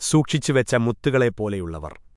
സൂക്ഷിച്ചുവെച്ച മുത്തുകളെപ്പോലെയുള്ളവർ.